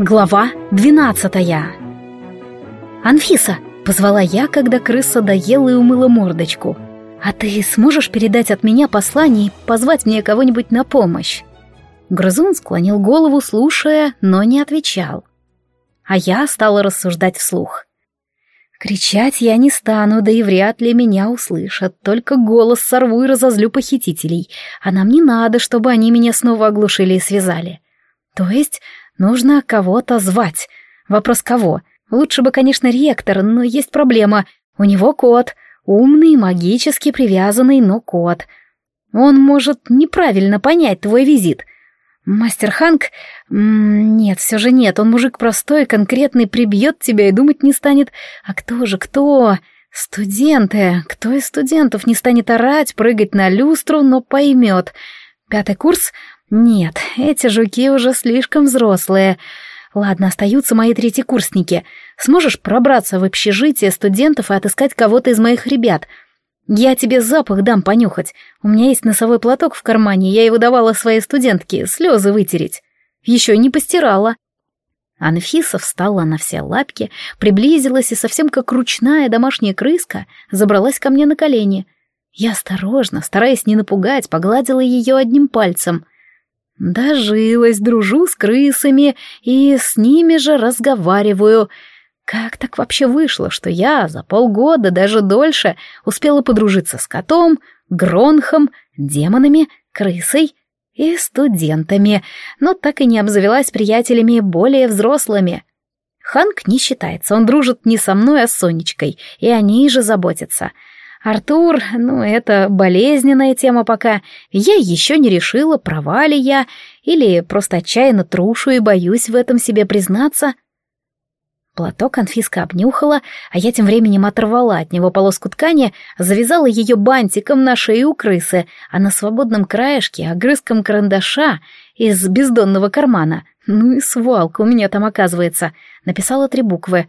Глава двенадцатая «Анфиса!» — позвала я, когда крыса доела и умыла мордочку. «А ты сможешь передать от меня послание и позвать мне кого-нибудь на помощь?» Грызун склонил голову, слушая, но не отвечал. А я стала рассуждать вслух. Кричать я не стану, да и вряд ли меня услышат, только голос сорву и разозлю похитителей, а нам не надо, чтобы они меня снова оглушили и связали. То есть нужно кого-то звать. Вопрос кого? Лучше бы, конечно, ректор, но есть проблема. У него кот, умный, магически привязанный, но кот. Он может неправильно понять твой визит. Мастер Ханк... Нет, все же нет, он мужик простой, конкретный, прибьет тебя и думать не станет. А кто же, кто? Студенты. Кто из студентов не станет орать, прыгать на люстру, но поймет? Пятый курс? Нет, эти жуки уже слишком взрослые. Ладно, остаются мои третьекурсники. Сможешь пробраться в общежитие студентов и отыскать кого-то из моих ребят — «Я тебе запах дам понюхать. У меня есть носовой платок в кармане, я его давала своей студентке слезы вытереть. Еще не постирала». Анфиса встала на все лапки, приблизилась и совсем как ручная домашняя крыска забралась ко мне на колени. Я осторожно, стараясь не напугать, погладила ее одним пальцем. Дожилась, дружу с крысами и с ними же разговариваю — как так вообще вышло, что я за полгода, даже дольше, успела подружиться с котом, гронхом, демонами, крысой и студентами, но так и не обзавелась приятелями более взрослыми. Ханк не считается, он дружит не со мной, а с Сонечкой, и о ней же заботится. Артур, ну, это болезненная тема пока. Я еще не решила, права ли я, или просто отчаянно трушу и боюсь в этом себе признаться — Платок Анфиска обнюхала, а я тем временем оторвала от него полоску ткани, завязала ее бантиком на шею крысы, а на свободном краешке огрызком карандаша из бездонного кармана. Ну и свалка у меня там оказывается. Написала три буквы.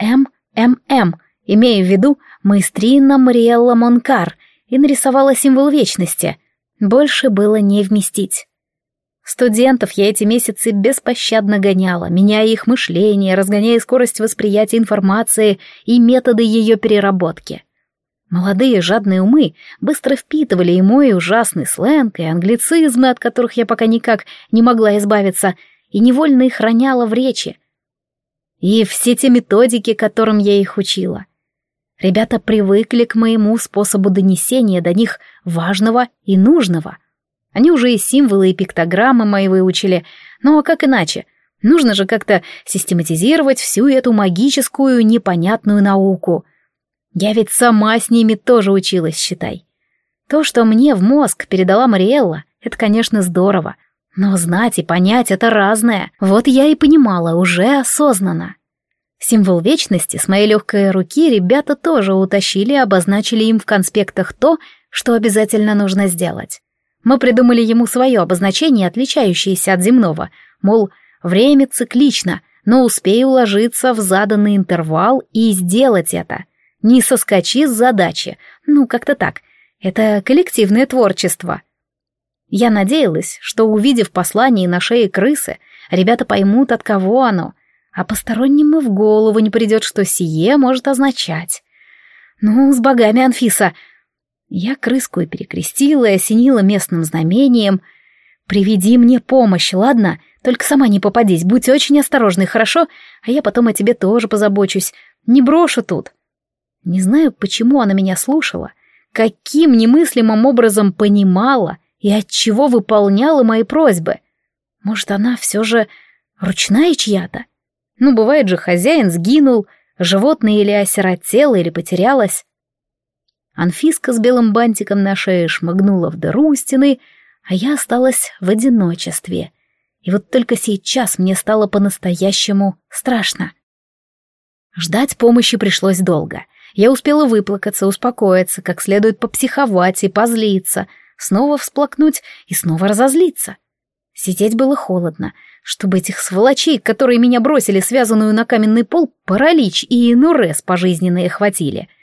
МММ, имея в виду Маэстрина Мариэлла Монкар, и нарисовала символ вечности. Больше было не вместить. Студентов я эти месяцы беспощадно гоняла, меняя их мышление, разгоняя скорость восприятия информации и методы ее переработки. Молодые жадные умы быстро впитывали и мой ужасный сленг, и англицизмы, от которых я пока никак не могла избавиться, и невольно их роняла в речи. И все те методики, которым я их учила. Ребята привыкли к моему способу донесения до них важного и нужного — они уже и символы, и пиктограммы мои выучили. Ну а как иначе? Нужно же как-то систематизировать всю эту магическую непонятную науку. Я ведь сама с ними тоже училась, считай. То, что мне в мозг передала Мариэлла, это, конечно, здорово. Но знать и понять — это разное. Вот я и понимала уже осознанно. Символ вечности с моей легкой руки ребята тоже утащили и обозначили им в конспектах то, что обязательно нужно сделать. Мы придумали ему свое обозначение, отличающееся от земного, мол, время циклично, но успей уложиться в заданный интервал и сделать это. Не соскочи с задачи. Ну, как-то так. Это коллективное творчество. Я надеялась, что, увидев послание на шее крысы, ребята поймут, от кого оно, а посторонним и в голову не придет, что сие может означать. «Ну, с богами, Анфиса!» Я крыску и перекрестила и осенила местным знамением. «Приведи мне помощь, ладно? Только сама не попадись, будь очень осторожной, хорошо? А я потом о тебе тоже позабочусь. Не брошу тут». Не знаю, почему она меня слушала, каким немыслимым образом понимала и от чего выполняла мои просьбы. Может, она все же ручная чья-то? Ну, бывает же, хозяин сгинул, животное или осиротело, или потерялось. Анфиска с белым бантиком на шее шмыгнула в дыру у стены, а я осталась в одиночестве. И вот только сейчас мне стало по-настоящему страшно. Ждать помощи пришлось долго. Я успела выплакаться, успокоиться, как следует попсиховать и позлиться, снова всплакнуть и снова разозлиться. Сидеть было холодно, чтобы этих сволочей, которые меня бросили связанную на каменный пол, паралич и инурез пожизненные хватили —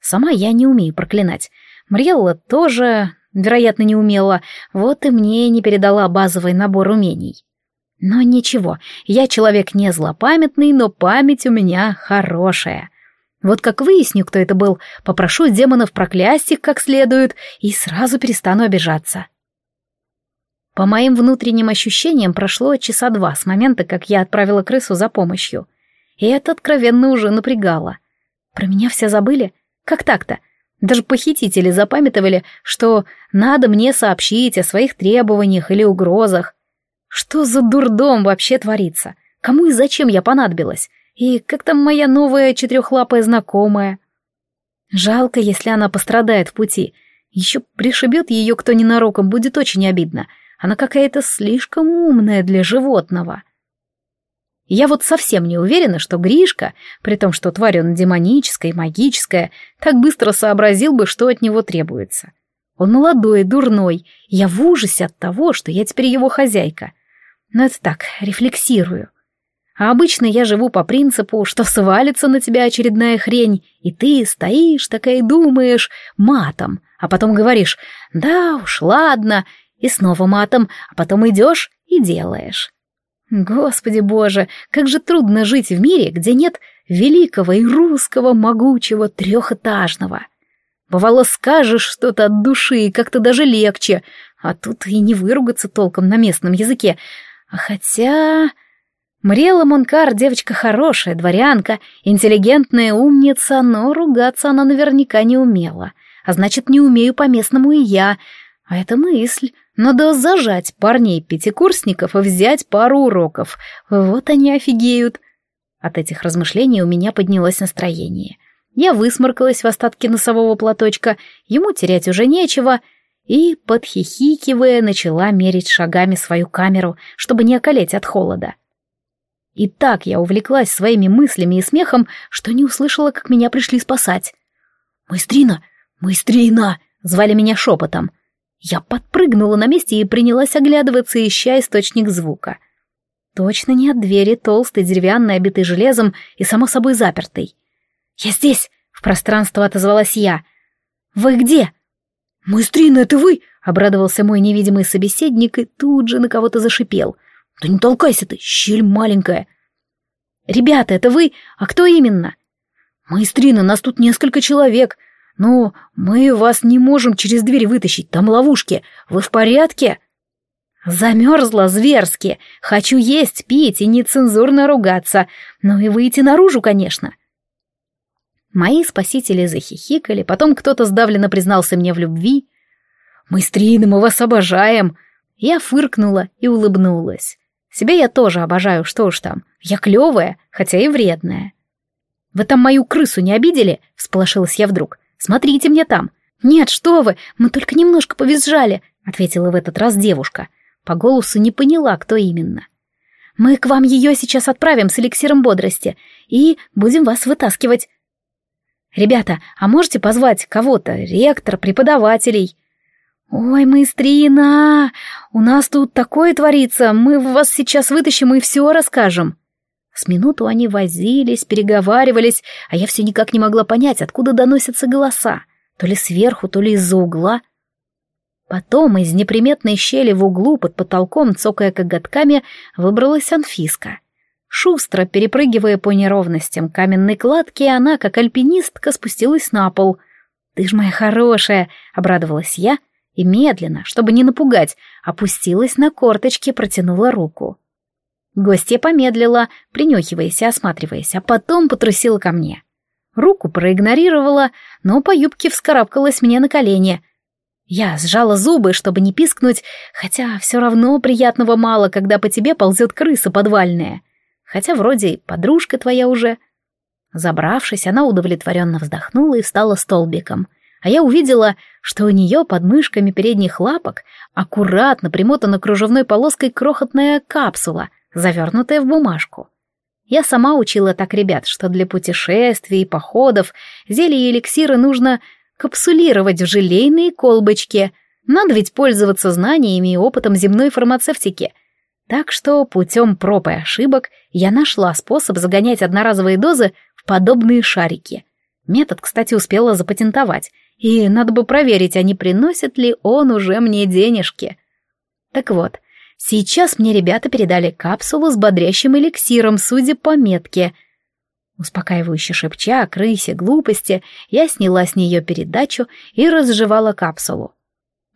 Сама я не умею проклинать. Мриелла тоже, вероятно, не умела, вот и мне не передала базовый набор умений. Но ничего, я человек не злопамятный, но память у меня хорошая. Вот как выясню, кто это был, попрошу демонов проклясть их как следует и сразу перестану обижаться. По моим внутренним ощущениям прошло часа два с момента, как я отправила крысу за помощью. И это откровенно уже напрягало. Про меня все забыли? Как так-то? Даже похитители запамятовали, что надо мне сообщить о своих требованиях или угрозах. Что за дурдом вообще творится? Кому и зачем я понадобилась? И как там моя новая четырехлапая знакомая? Жалко, если она пострадает в пути. Еще пришибет ее кто ненароком, будет очень обидно. Она какая-то слишком умная для животного. Я вот совсем не уверена, что Гришка, при том, что тварь он демоническая и магическая, так быстро сообразил бы, что от него требуется. Он молодой, дурной, я в ужасе от того, что я теперь его хозяйка. Но это так, рефлексирую. А обычно я живу по принципу, что свалится на тебя очередная хрень, и ты стоишь такая и думаешь матом, а потом говоришь «да уж, ладно», и снова матом, а потом идешь и делаешь. Господи боже, как же трудно жить в мире, где нет великого и русского могучего трехэтажного. Бывало, скажешь что-то от души, и как-то даже легче, а тут и не выругаться толком на местном языке. А хотя... Мрела Монкар девочка хорошая, дворянка, интеллигентная умница, но ругаться она наверняка не умела. А значит, не умею по-местному и я. А это мысль. Надо зажать парней-пятикурсников и взять пару уроков. Вот они офигеют. От этих размышлений у меня поднялось настроение. Я высморкалась в остатки носового платочка, ему терять уже нечего, и, подхихикивая, начала мерить шагами свою камеру, чтобы не околеть от холода. И так я увлеклась своими мыслями и смехом, что не услышала, как меня пришли спасать. «Маэстрина! Маэстрина!» — звали меня шепотом. Я подпрыгнула на месте и принялась оглядываться, ища источник звука. Точно не от двери, толстой, деревянной, обитой железом и, само собой, запертой. «Я здесь!» — в пространство отозвалась я. «Вы где?» «Маэстрина, это вы?» — обрадовался мой невидимый собеседник и тут же на кого-то зашипел. «Да не толкайся ты, щель маленькая!» «Ребята, это вы? А кто именно?» «Маэстрина, нас тут несколько человек. «Ну, мы вас не можем через дверь вытащить, там ловушки. Вы в порядке?» Замерзла зверски. Хочу есть, пить и нецензурно ругаться. Ну и выйти наружу, конечно. Мои спасители захихикали, потом кто-то сдавленно признался мне в любви. «Мы стрины, мы вас обожаем!» Я фыркнула и улыбнулась. Себя я тоже обожаю, что уж там. Я клевая, хотя и вредная. «Вы там мою крысу не обидели?» — всполошилась я вдруг. Смотрите мне там!» «Нет, что вы, мы только немножко повизжали», — ответила в этот раз девушка. По голосу не поняла, кто именно. «Мы к вам ее сейчас отправим с эликсиром бодрости и будем вас вытаскивать». «Ребята, а можете позвать кого-то, ректор, преподавателей?» «Ой, маэстрина, у нас тут такое творится, мы вас сейчас вытащим и все расскажем». С минуту они возились, переговаривались, а я все никак не могла понять, откуда доносятся голоса. То ли сверху, то ли из-за угла. Потом из неприметной щели в углу под потолком, цокая коготками, выбралась Анфиска. Шустро, перепрыгивая по неровностям каменной кладки, она, как альпинистка, спустилась на пол. «Ты ж моя хорошая!» — обрадовалась я и медленно, чтобы не напугать, опустилась на корточки, протянула руку. Гостья помедлила, принюхиваясь и осматриваясь, а потом потрусила ко мне. Руку проигнорировала, но по юбке вскарабкалась мне на колени. Я сжала зубы, чтобы не пискнуть, хотя все равно приятного мало, когда по тебе ползет крыса подвальная. Хотя вроде подружка твоя уже. Забравшись, она удовлетворенно вздохнула и встала столбиком. А я увидела, что у нее под мышками передних лапок аккуратно примотана кружевной полоской крохотная капсула — завернутая в бумажку. Я сама учила так ребят, что для путешествий и походов зелья и эликсиры нужно капсулировать в желейные колбочки. Надо ведь пользоваться знаниями и опытом земной фармацевтики. Так что путем проб и ошибок я нашла способ загонять одноразовые дозы в подобные шарики. Метод, кстати, успела запатентовать, и надо бы проверить, а не приносит ли он уже мне денежки. Так вот, Сейчас мне ребята передали капсулу с бодрящим эликсиром, судя по метке. Успокаивающе шепча о крысе глупости, я сняла с нее передачу и разжевала капсулу.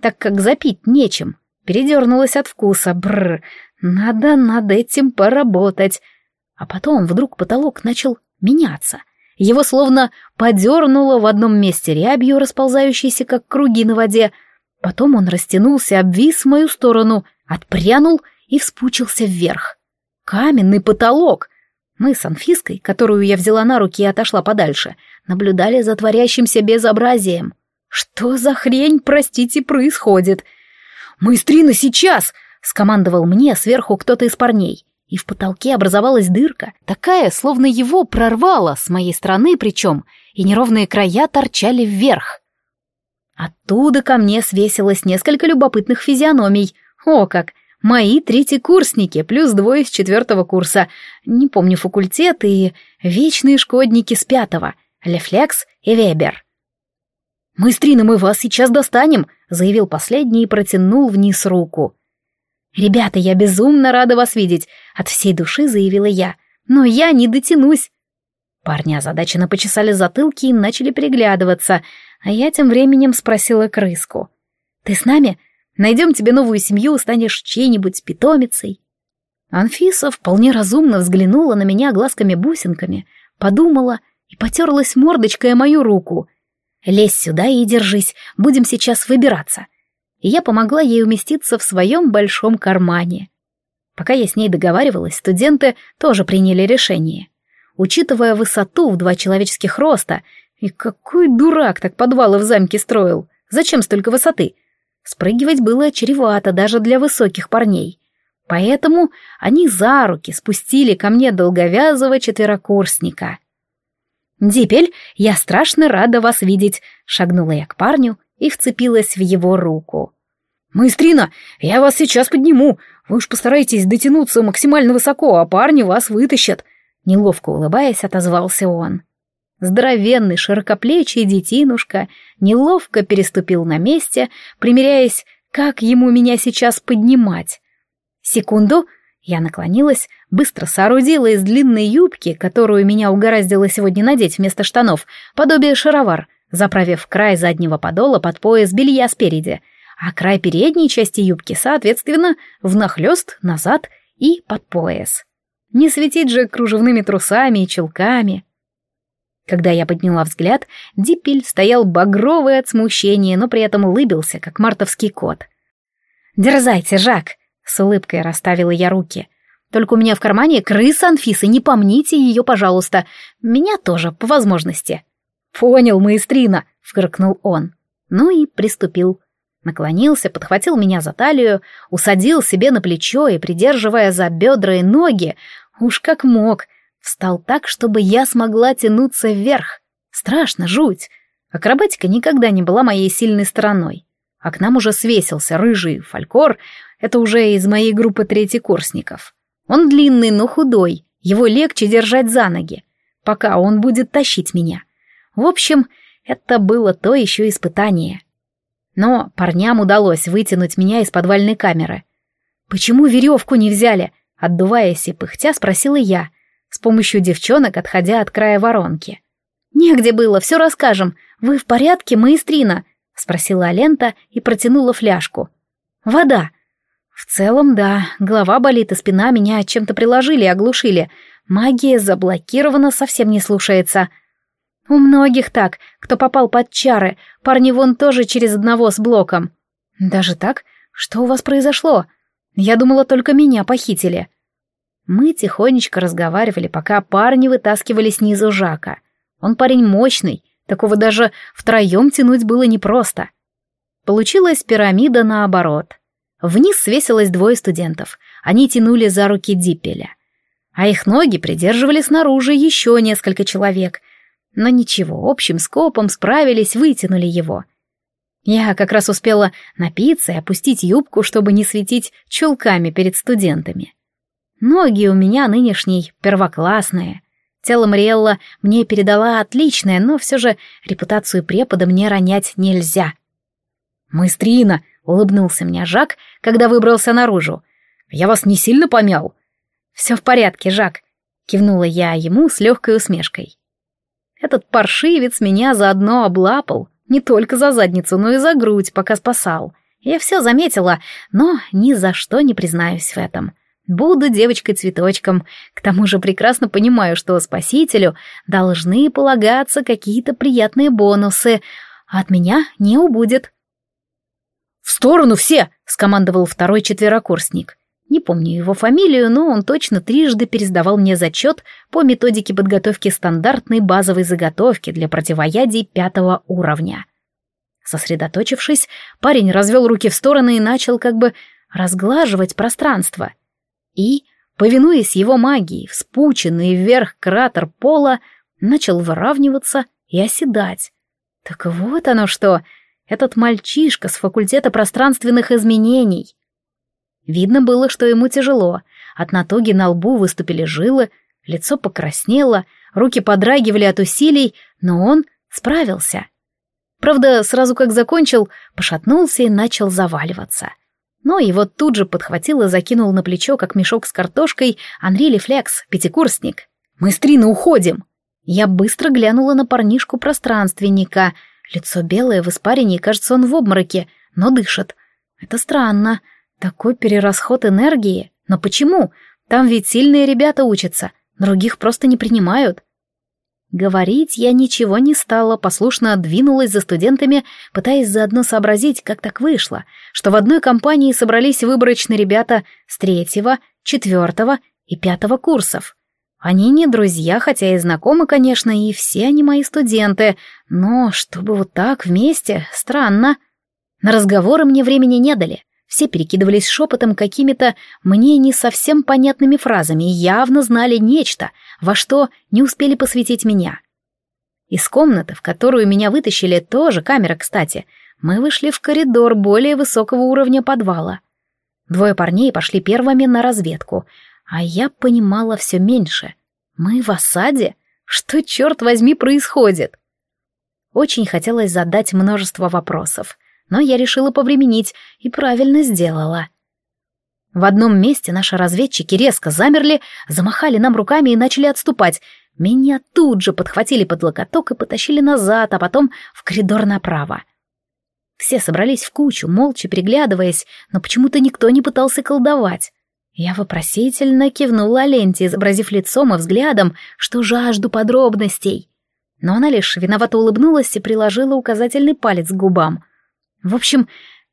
Так как запить нечем, передернулась от вкуса. Бррр, надо над этим поработать. А потом вдруг потолок начал меняться. Его словно подернуло в одном месте рябью, расползающейся, как круги на воде. Потом он растянулся, обвис в мою сторону, отпрянул и вспучился вверх. Каменный потолок! Мы с Анфиской, которую я взяла на руки и отошла подальше, наблюдали за творящимся безобразием. Что за хрень, простите, происходит? «Маэстрина, сейчас!» — скомандовал мне сверху кто-то из парней и в потолке образовалась дырка, такая, словно его прорвало с моей стороны причем, и неровные края торчали вверх. Оттуда ко мне свесилось несколько любопытных физиономий. О как! Мои третьекурсники, плюс двое с четвертого курса, не помню факультет, и вечные шкодники с пятого, Лефлекс и Вебер. «Мы с Триной мы вас сейчас достанем», — заявил последний и протянул вниз руку. «Ребята, я безумно рада вас видеть», — от всей души заявила я. «Но я не дотянусь». Парни озадаченно почесали затылки и начали переглядываться, а я тем временем спросила крыску. «Ты с нами? Найдем тебе новую семью, станешь чьей-нибудь питомицей». Анфиса вполне разумно взглянула на меня глазками-бусинками, подумала и потерлась мордочкой о мою руку. «Лезь сюда и держись, будем сейчас выбираться и я помогла ей уместиться в своем большом кармане. Пока я с ней договаривалась, студенты тоже приняли решение. Учитывая высоту в два человеческих роста, и какой дурак так подвалы в замке строил, зачем столько высоты? Спрыгивать было чревато даже для высоких парней. Поэтому они за руки спустили ко мне долговязого четверокурсника. «Дипель, я страшно рада вас видеть», — шагнула я к парню и вцепилась в его руку. «Маэстрина, я вас сейчас подниму. Вы уж постарайтесь дотянуться максимально высоко, а парни вас вытащат», — неловко улыбаясь, отозвался он. Здоровенный, широкоплечий детинушка неловко переступил на месте, примеряясь, как ему меня сейчас поднимать. Секунду, я наклонилась, быстро соорудила из длинной юбки, которую меня угораздило сегодня надеть вместо штанов, подобие шаровар, заправив край заднего подола под пояс белья спереди, а край передней части юбки, соответственно, внахлёст, назад и под пояс. Не светить же кружевными трусами и чулками. Когда я подняла взгляд, Диппель стоял багровый от смущения, но при этом улыбился, как мартовский кот. «Дерзайте, Жак!» — с улыбкой расставила я руки. «Только у меня в кармане крыса Анфисы, не помните ее, пожалуйста. Меня тоже, по возможности». «Понял, маэстрина!» — вкрикнул он. Ну и приступил. Наклонился, подхватил меня за талию, усадил себе на плечо и, придерживая за бедра и ноги, уж как мог, встал так, чтобы я смогла тянуться вверх. Страшно, жуть. Акробатика никогда не была моей сильной стороной. А к нам уже свесился рыжий фолькор, это уже из моей группы третьекурсников. Он длинный, но худой, его легче держать за ноги, пока он будет тащить меня. В общем, это было то еще испытание. Но парням удалось вытянуть меня из подвальной камеры. «Почему веревку не взяли?» Отдуваясь и пыхтя, спросила я, помощью девчонок, отходя от края воронки. «Негде было, все расскажем. Вы в порядке, маэстрина?» — спросила Алента и протянула фляжку. «Вода». «В целом, да. Голова болит, и спина меня чем-то приложили и оглушили. Магия заблокирована, совсем не слушается». У многих так, кто попал под чары, парни вон тоже через одного с блоком. Даже так? Что у вас произошло? Я думала, только меня похитили. Мы тихонечко разговаривали, пока парни вытаскивали снизу Жака. Он парень мощный, такого даже втроем тянуть было непросто. Получилась пирамида наоборот. Вниз свесилось двое студентов. Они тянули за руки Диппеля. А их ноги придерживали снаружи еще несколько человек — но ничего, общим скопом справились, вытянули его. Я как раз успела напиться и опустить юбку, чтобы не светить чулками перед студентами. Ноги у меня нынешней первоклассные. Тело Мриэлла мне передала отличное, но все же репутацию препода мне ронять нельзя. «Маэстрина!» — улыбнулся мне Жак, когда выбрался наружу. Я вас не сильно помял?» «Все в порядке, Жак», — кивнула я ему с легкой усмешкой. Этот паршивец меня заодно облапал, не только за задницу, но и за грудь, пока спасал. Я все заметила, но ни за что не признаюсь в этом. Буду девочкой-цветочком, к тому же прекрасно понимаю, что спасителю должны полагаться какие-то приятные бонусы, а от меня не убудет. «В сторону все!» — скомандовал второй четверокурсник. Не помню его фамилию, но он точно трижды пересдавал мне зачет по методике подготовки стандартной базовой заготовки для противоядий пятого уровня. Сосредоточившись, парень развел руки в стороны и начал как бы разглаживать пространство. И, повинуясь его магии, вспученный вверх кратер пола начал выравниваться и оседать. Так вот оно что, этот мальчишка с факультета пространственных изменений — Видно было, что ему тяжело. От натуги на лбу выступили жилы, лицо покраснело, руки подрагивали от усилий, но он справился. Правда, сразу как закончил, пошатнулся и начал заваливаться. Но его тут же подхватил и закинул на плечо, как мешок с картошкой, Анри Лефлекс, пятикурсник. «Мы с Триной уходим!» Я быстро глянула на парнишку-пространственника. Лицо белое в испарении, кажется, он в обмороке, но дышит. Это странно. Такой перерасход энергии. Но почему? Там ведь сильные ребята учатся, других просто не принимают. Говорить я ничего не стала, послушно двинулась за студентами, пытаясь заодно сообразить, как так вышло, что в одной компании собрались выборочные ребята с третьего, четвертого и пятого курсов. Они не друзья, хотя и знакомы, конечно, и все они мои студенты, но чтобы вот так вместе, странно. На разговоры мне времени не дали. Все перекидывались шепотом какими-то мне не совсем понятными фразами и явно знали нечто, во что не успели посвятить меня. Из комнаты, в которую меня вытащили, тоже камера, кстати, мы вышли в коридор более высокого уровня подвала. Двое парней пошли первыми на разведку, а я понимала все меньше. Мы в осаде? Что, черт возьми, происходит? Очень хотелось задать множество вопросов, но я решила повременить и правильно сделала. В одном месте наши разведчики резко замерли, замахали нам руками и начали отступать. Меня тут же подхватили под локоток и потащили назад, а потом в коридор направо. Все собрались в кучу, молча переглядываясь, но почему-то никто не пытался колдовать. Я вопросительно кивнула Ленте, изобразив лицом и взглядом, что жажду подробностей. Но она лишь виновато улыбнулась и приложила указательный палец к губам — в общем,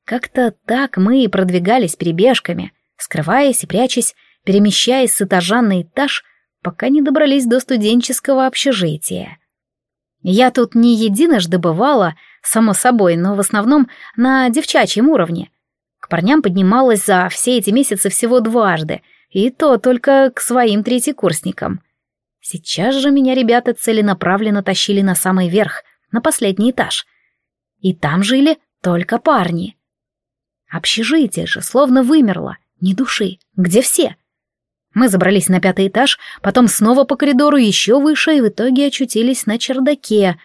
как-то так мы и продвигались перебежками, скрываясь и прячась, перемещаясь с этажа на этаж, пока не добрались до студенческого общежития. Я тут не единожды бывала, само собой, но в основном на девчачьем уровне. К парням поднималась за все эти месяцы всего дважды, и то только к своим третьекурсникам. Сейчас же меня ребята целенаправленно тащили на самый верх, на последний этаж. И там жили только парни. Общежитие же словно вымерло, ни души. Где все? Мы забрались на пятый этаж, потом снова по коридору еще выше и в итоге очутились на чердаке.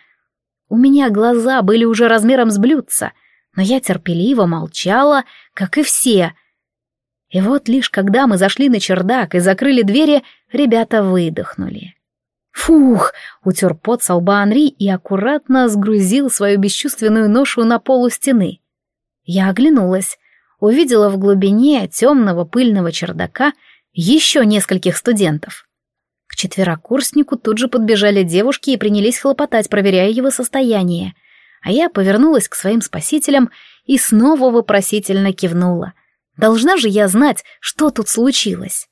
У меня глаза были уже размером с блюдца, но я терпеливо молчала, как и все. И вот лишь когда мы зашли на чердак и закрыли двери, ребята выдохнули. «Фух!» — утер пот со лба Анри и аккуратно сгрузил свою бесчувственную ношу на полу стены. Я оглянулась, увидела в глубине темного пыльного чердака еще нескольких студентов. К четверокурснику тут же подбежали девушки и принялись хлопотать, проверяя его состояние. А я повернулась к своим спасителям и снова вопросительно кивнула. Должна же я знать, что тут случилось.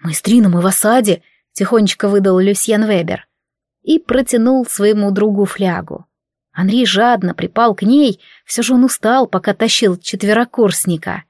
«Мы в осаде», тихонечко выдал Люсьен Вебер и протянул своему другу флягу. Анри жадно припал к ней, все же он устал, пока тащил четверокурсника.